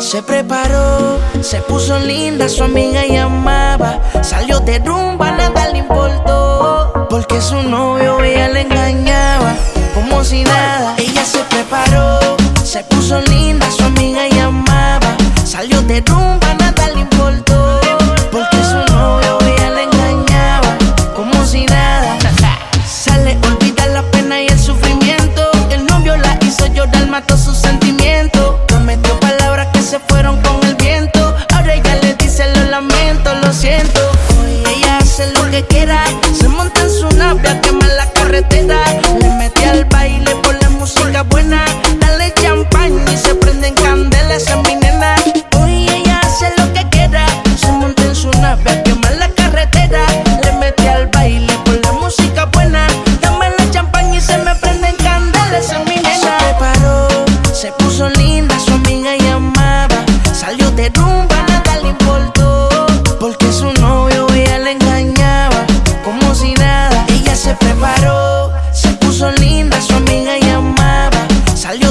Se preparó, se puso linda, su amiga llamaba. Salió de rumba, nada le importó. Porque su novio ella le engañaba, como si nada. Ella se preparó, se puso linda, su amiga llamaba. Salió de rumba. queda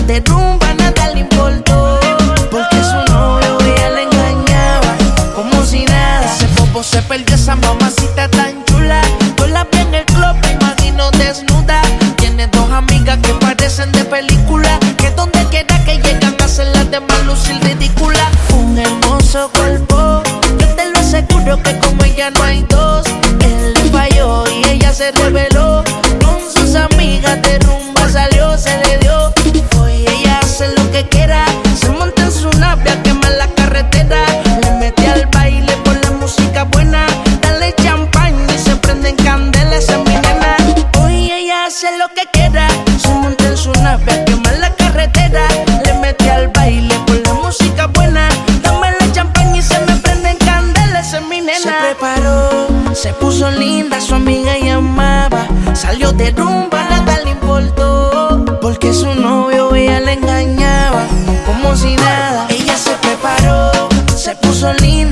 de rumba nada le importó. Porque su novio ella le engañaba, como si nada. Ese popo se perdió esa mamacita tan chula. Con la piel en el club, me imagino desnuda. Tiene dos amigas que parecen de película. Que donde quiera que llegan, hacen las demás lucir ridícula. Un hermoso cuerpo, yo te lo aseguro que como ella no hay dos. Él le falló y ella se reveló. Se puso linda, su amiga llamaba. Salió de rumba, nada le importó. Porque su novio ella le engañaba. Como si nada, ella se preparó. Se puso linda.